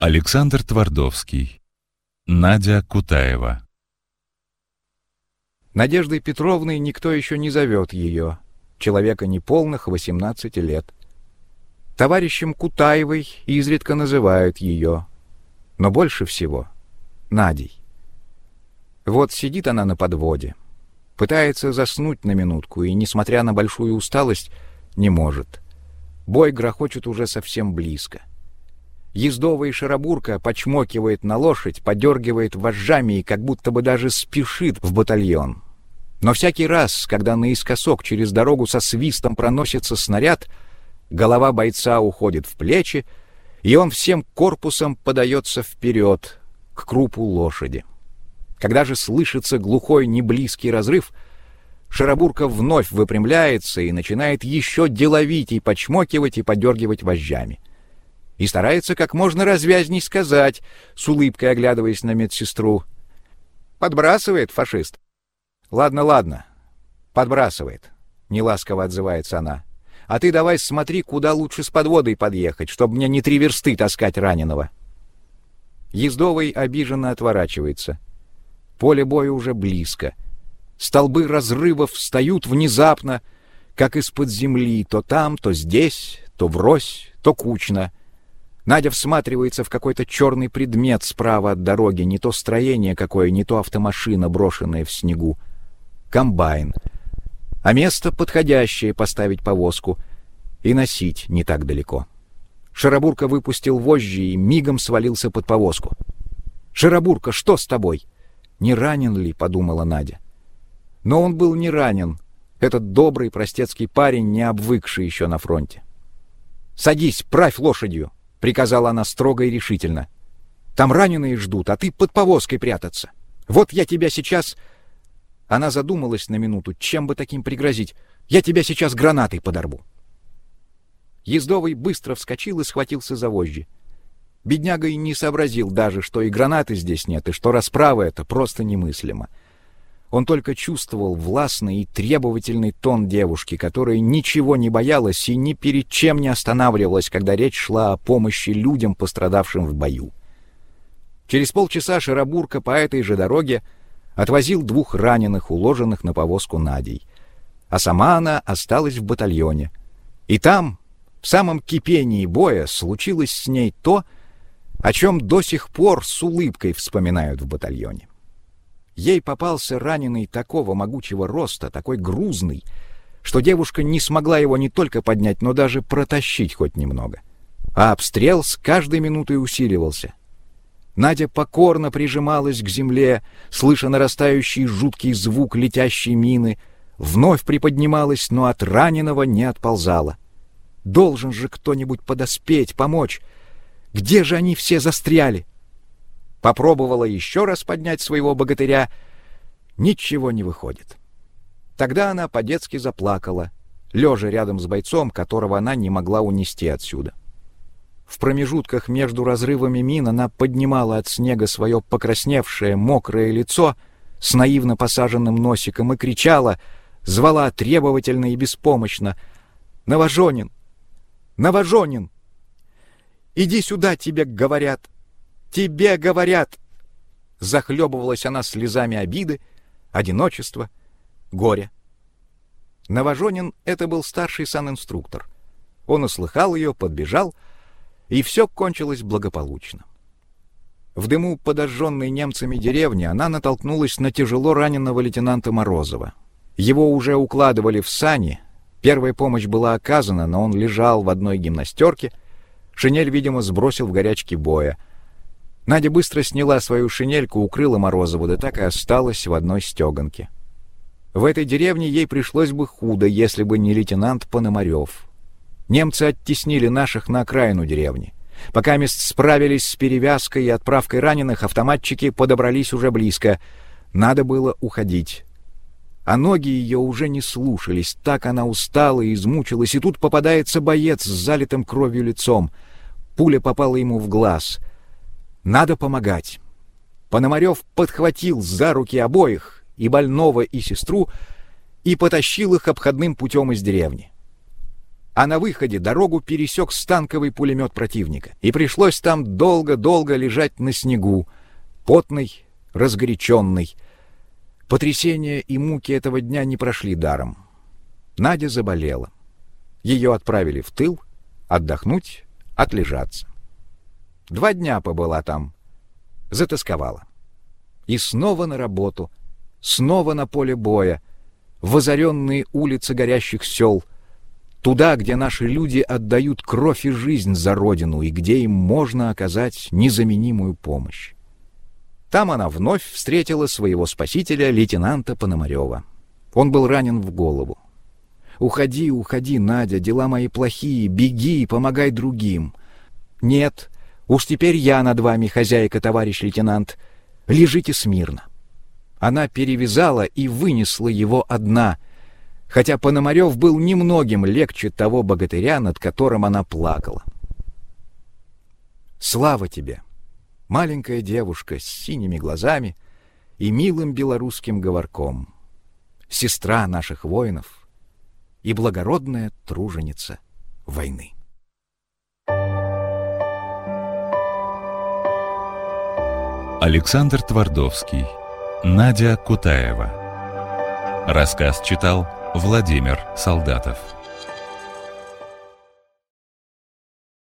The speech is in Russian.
Александр Твардовский. Надя Кутаева. Надеждой Петровной никто еще не зовет ее, человека неполных 18 лет. Товарищем Кутаевой изредка называют ее, но больше всего — Надей. Вот сидит она на подводе, пытается заснуть на минутку и, несмотря на большую усталость, не может. Бой грохочет уже совсем близко. Ездовая шарабурка почмокивает на лошадь, подергивает вожжами и как будто бы даже спешит в батальон. Но всякий раз, когда наискосок через дорогу со свистом проносится снаряд, голова бойца уходит в плечи, и он всем корпусом подается вперед, к крупу лошади. Когда же слышится глухой неблизкий разрыв, Шарабурка вновь выпрямляется и начинает еще деловитей почмокивать и подергивать вожжами и старается как можно развязней сказать, с улыбкой оглядываясь на медсестру. «Подбрасывает фашист». «Ладно, ладно, подбрасывает», — неласково отзывается она. «А ты давай смотри, куда лучше с подводой подъехать, чтобы мне не три версты таскать раненого». Ездовый обиженно отворачивается. Поле боя уже близко. Столбы разрывов встают внезапно, как из-под земли, то там, то здесь, то врозь, то кучно — Надя всматривается в какой-то черный предмет справа от дороги, не то строение какое, не то автомашина, брошенная в снегу. Комбайн. А место подходящее поставить повозку и носить не так далеко. Шарабурка выпустил вожжи и мигом свалился под повозку. «Шарабурка, что с тобой?» «Не ранен ли?» — подумала Надя. Но он был не ранен. Этот добрый простецкий парень, не обвыкший еще на фронте. «Садись, правь лошадью!» — приказала она строго и решительно. «Там раненые ждут, а ты под повозкой прятаться. Вот я тебя сейчас...» Она задумалась на минуту, чем бы таким пригрозить. «Я тебя сейчас гранатой подорву». Ездовый быстро вскочил и схватился за вожжи. Бедняга и не сообразил даже, что и гранаты здесь нет, и что расправа это просто немыслимо. Он только чувствовал властный и требовательный тон девушки, которая ничего не боялась и ни перед чем не останавливалась, когда речь шла о помощи людям, пострадавшим в бою. Через полчаса Шарабурка по этой же дороге отвозил двух раненых, уложенных на повозку Надей. А сама она осталась в батальоне. И там, в самом кипении боя, случилось с ней то, о чем до сих пор с улыбкой вспоминают в батальоне. Ей попался раненый такого могучего роста, такой грузный, что девушка не смогла его не только поднять, но даже протащить хоть немного. А обстрел с каждой минутой усиливался. Надя покорно прижималась к земле, слыша нарастающий жуткий звук летящей мины, вновь приподнималась, но от раненого не отползала. Должен же кто-нибудь подоспеть, помочь. Где же они все застряли? Попробовала еще раз поднять своего богатыря. Ничего не выходит. Тогда она по-детски заплакала, лежа рядом с бойцом, которого она не могла унести отсюда. В промежутках между разрывами мин она поднимала от снега свое покрасневшее, мокрое лицо с наивно посаженным носиком и кричала, звала требовательно и беспомощно «Новожонин! Новожонин! Иди сюда, тебе говорят!» Тебе говорят!» Захлебывалась она слезами обиды, одиночества, горя. Новожонин — это был старший санинструктор. Он услыхал ее, подбежал, и все кончилось благополучно. В дыму подожженной немцами деревни она натолкнулась на тяжело раненого лейтенанта Морозова. Его уже укладывали в сани, первая помощь была оказана, но он лежал в одной гимнастерке, шинель, видимо, сбросил в горячке боя — Надя быстро сняла свою шинельку, укрыла Морозову, да так и осталась в одной стеганке. В этой деревне ей пришлось бы худо, если бы не лейтенант Пономарев. Немцы оттеснили наших на окраину деревни. Пока мест справились с перевязкой и отправкой раненых, автоматчики подобрались уже близко. Надо было уходить. А ноги ее уже не слушались, так она устала и измучилась, и тут попадается боец с залитым кровью лицом. Пуля попала ему в глаз — надо помогать. Пономарев подхватил за руки обоих, и больного, и сестру, и потащил их обходным путем из деревни. а на выходе дорогу пересек станковый пулемет противника, и пришлось там долго-долго лежать на снегу, потный, разгоряченный. Потрясения и муки этого дня не прошли даром. Надя заболела. Ее отправили в тыл, отдохнуть, отлежаться. Два дня побыла там, затасковала. И снова на работу, снова на поле боя, в озаренные улицы горящих сел — Туда, где наши люди отдают кровь и жизнь за родину, и где им можно оказать незаменимую помощь. Там она вновь встретила своего спасителя, лейтенанта Пономарева. Он был ранен в голову. «Уходи, уходи, Надя, дела мои плохие, беги, помогай другим». «Нет, уж теперь я над вами, хозяйка, товарищ лейтенант. Лежите смирно». Она перевязала и вынесла его одна — хотя Пономарев был немногим легче того богатыря, над которым она плакала. Слава тебе, маленькая девушка с синими глазами и милым белорусским говорком, сестра наших воинов и благородная труженица войны. Александр Твардовский Надя Кутаева. Рассказ читал Владимир Солдатов